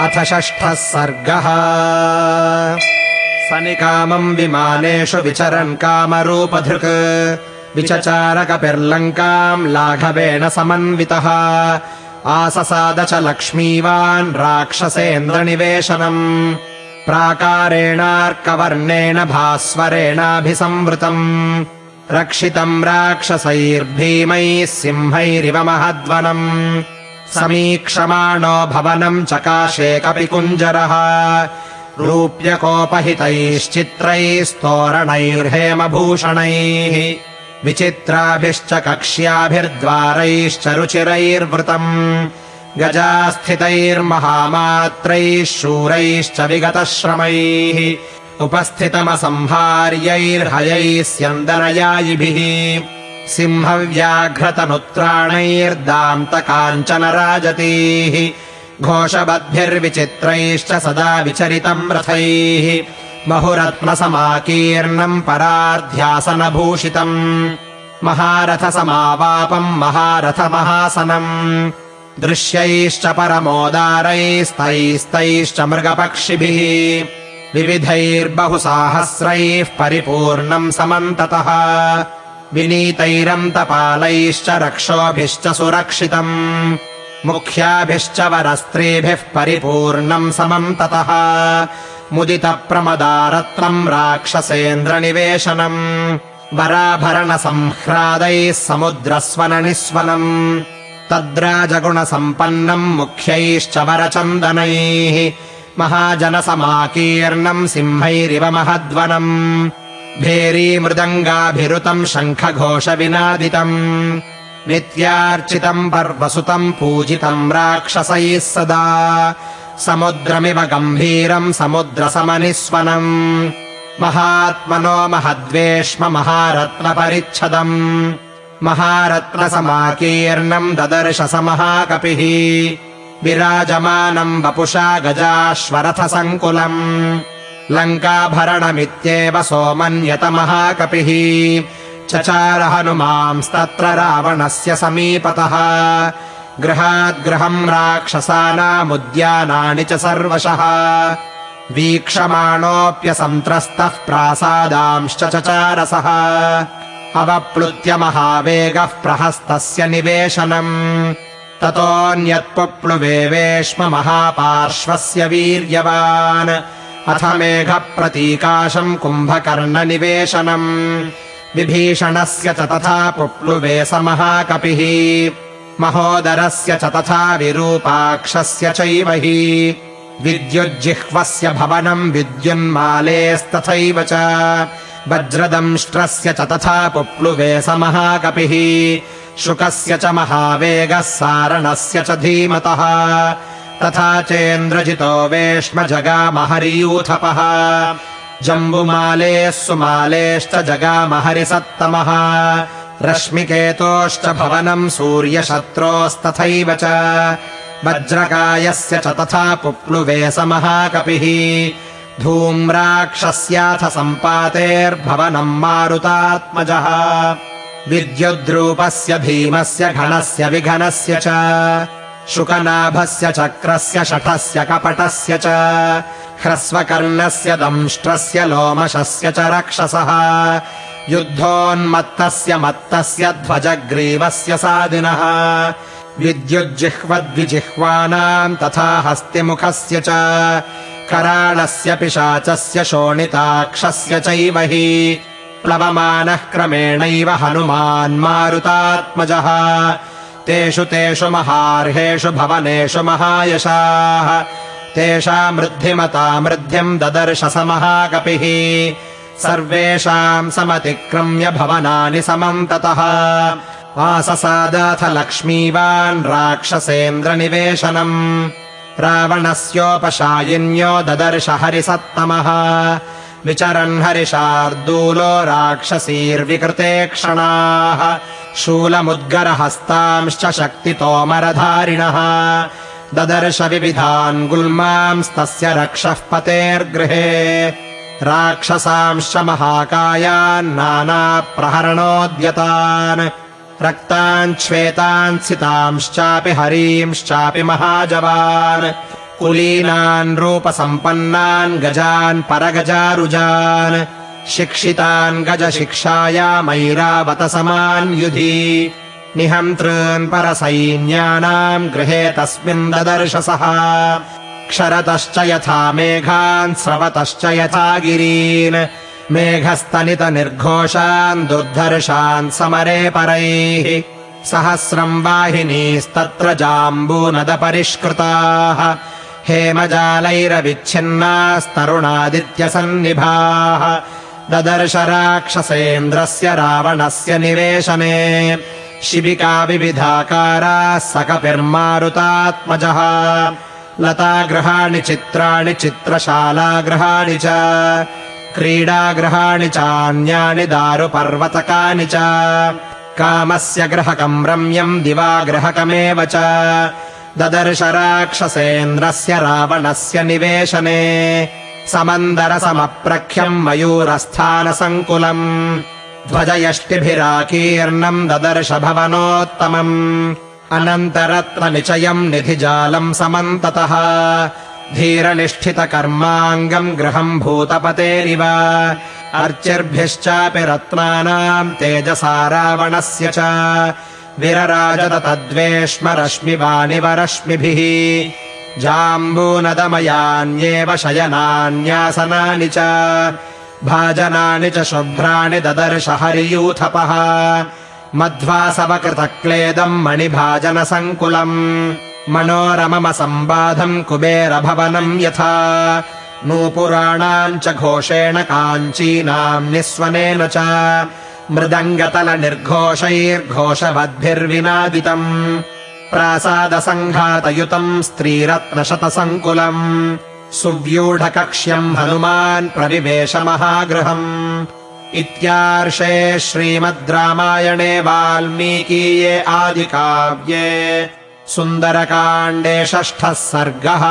अथ षष्ठः सर्गः। स निकामम् विमानेषु विचरन् कामरूपधृक्। विचचारकपिर्लङ्काम् लाघवेन समन्वितः। आससाद च लक्ष्मीवान् राक्षसेन्द्रनिवेशनम्। प्राकारेणार्कवर्णेन भास्वरेणाभिसंवृतम्। रक्षितम् राक्षसैर्भीमैः सिंहैरिव महद्वनम् समीक्षमाणो भवनम् चकाशे कपिकुञ्जरः रूप्यकोपहितैश्चित्रैस्तोरणैर्हेमभूषणैः। विचित्राभिश्च कक्ष्याभिर्द्वारैश्च रुचिरैर्वृतम्। गजास्थितैर्महामात्रैः शूरैश्च विगतश्रमैः। उपस्थितमसंहार्यैर्हयैः स्यन्दनयायिभिः सिंहव्याघ्रतनुत्राणैर्दान्तकाञ्चन राजतीः घोषबद्भिर्विचित्रैश्च सदा विचरितम् रथैः बहुरत्नसमाकीर्णम् परार्ध्यासनभूषितम् महारथसमावापम् महारथमहासनम् दृश्यैश्च परमोदारैस्तैस्तैश्च मृगपक्षिभिः विविधैर्बहुसाहस्रैः परिपूर्णम् समन्ततः विनीतैरन्तपालैश्च रक्षोभिश्च सुरक्षितम्। मुख्याभिश्च वरस्त्रीभिः परिपूर्णम् समम् ततः। मुदितप्रमदारत्नम् राक्षसेन्द्रनिवेशनम्। वराभरणसंह्रादैः समुद्रस्वननिस्वनम्। तद्राजगुणसम्पन्नम् मुख्यैश्च वरचन्दनैः। महाजनसमाकीर्णम् सिंहैरिव महद्वनम् भेरीमृदङ्गाभिरुतम् शङ्खघोषविनादितम् नित्यार्चितम् पर्वसुतम् पूजितम् राक्षसैः सदा समुद्रमिव गम्भीरम् समुद्रसमनिस्वनम् महात्मनो महद्वेश्म महारत्नपरिच्छदम् महारत्नसमाकीर्णम् ददर्श स महाकपिः विराजमानम् वपुषा गजाश्वरथसङ्कुलम् लङ्काभरणमित्येव सोमन्यत महाकपिः चचार हनुमांस्तत्र रावणस्य समीपतः। गृहाद्गृहम् राक्षसानामुद्यानानि च सर्वशः। वीक्षमाणोऽप्यसन्त्रस्तः प्रासादांश्च चचारसः। अवप्लुत्य महावेगः प्रहस्तस्य निवेशनम्। ततोऽन्यत्पुप्लुवेवेश्म महापार्श्वस्य वीर्यवान् अथ मेघप्रतीकाशम् कुम्भकर्णनिवेशनम्। विभीषणस्य च तथा पुप्लुवे स महाकपिः। महोदरस्य च तथा विरूपाक्षस्य चैव हि। विद्युज्जिह्वस्य भवनम् विद्युन्मालेस्तथैव च। वज्रदंष्ट्रस्य च तथा पुप्लुवे महाकपिः। शुकस्य च महावेगः सारणस्य च धीमतः तथा चेन्द्रजितो वेश्म जगामहरियूथपः जम्बुमालेः सुमालेश्च जगामहरिसत्तमः। रश्मिकेतोश्च भवनम् सूर्यशत्रोस्तथैव च। वज्रकायस्य च तथा पुप्लुवे स महाकपिः धूम्राक्षस्याथ सम्पातेर्भवनम् मारुतात्मजः। विद्युद्रूपस्य भीमस्य घनस्य विघनस्य च शुकनाभस्य चक्रस्य शठस्य कपटस्य च ह्रस्वकर्णस्य दंष्ट्रस्य लोमशस्य च रक्षसः युद्धोन्मत्तस्य मत्तस्य ध्वजग्रीवस्य सादिनः विद्युज्जिह्वद्विजिह्वानाम् तथा हस्तिमुखस्य च कराळस्य पिशाचस्य शोणिताक्षस्य चैव हि प्लवमानः क्रमेणैव हनुमान्मारुतात्मजः तेषु तेषु महार्हेषु भवनेषु महायशाः। तेषामृद्धिमतामृद्ध्यम् ददर्श स महाकपिः सर्वेषाम् समतिक्रम्य भवनानि समम् ततः आससादाथ लक्ष्मीवान् राक्षसेन्द्रनिवेशनम्। रावणस्योपशायिन्यो ददर्श हरिसत्तमः। विचरन् हरिशार्दूलो राक्षसीर्विकृते क्षणाः शूलमुद्गरहस्तांश्च शक्तितोमरधारिणः ददर्श विविधान् गुल्मांस्तस्य रक्षः पतेर्गृहे। राक्षसांश्च महाकायान् नानाप्रहरणोद्यतान्। रक्तान् श्वेतान् सितांश्चापि हरींश्चापि महाजवान्। कुलीनान् रूपसम्पन्नान् गजान् परगजारुजान् शिक्षितान् गजशिक्षायामैरावतसमान् युधि निहन्तॄन् परसैन्यानाम् गृहे तस्मिन् ददर्शसः। क्षरतश्च यथा मेघान् स्रवतश्च यथा गिरीन्। मेघस्तनित निर्घोषान् दुर्धर्षान् समरे परैः। सहस्रम् वाहिनीस्तत्र जाम्बूनदपरिष्कृताः। हेमजालैरविच्छिन्नास्तरुणादित्यसन्निभाः ददर्श राक्षसेन्द्रस्य रावणस्य निवेशने शिबिका विविधाकाराः सकपिर्मारुतात्मजः लतागृहाणि चित्राणि चित्रशालागृहाणि च क्रीडागृहाणि चान्यानि दारुपर्वतकानि च कामस्य गृहकम् रम्यम् दिवागृहकमेव च ददर्श राक्षसेन्द्रस्य रावणस्य निवेशने समन्दरसमप्रख्यम् मयूरस्थानसङ्कुलम् ध्वजयष्टिभिराकीर्णम् ददर्श भवनोत्तमम् अनन्तरत्ननिचयम् निधिजालम् समन्ततः धीरनिष्ठितकर्माङ्गम् गृहम् भूतपतेरिव अर्चिर्भिश्चापि रत्नानाम् तेजसा रावणस्य च विरराजत तद्वेश्म रश्मिवानिव रश्मिभिः जाम्बूनदमयान्येव शयनान्यासनानि च भाजनानि च शुभ्राणि ददर्श हरियूथपः। मध्वासवकृतक्लेदम् मणिभाजनसङ्कुलम् मनोरममसम्बाधम् कुबेरभवनम् यथा। नूपुराणाम् च घोषेण काञ्चीनाम् निःस्वनेन च मृदङ्गतलनिर्घोषैर्घोषवद्भिर्विनादितम् प्रासादसङ्घातयुतम् स्त्रीरत्नशतसङ्कुलम्। सुव्यूढकक्ष्यम् हनुमान् प्रविवेश महागृहम् इत्यार्षे श्रीमद् रामायणे वाल्मीकीये आदिकाव्ये सुन्दरकाण्डे षष्ठः सर्गः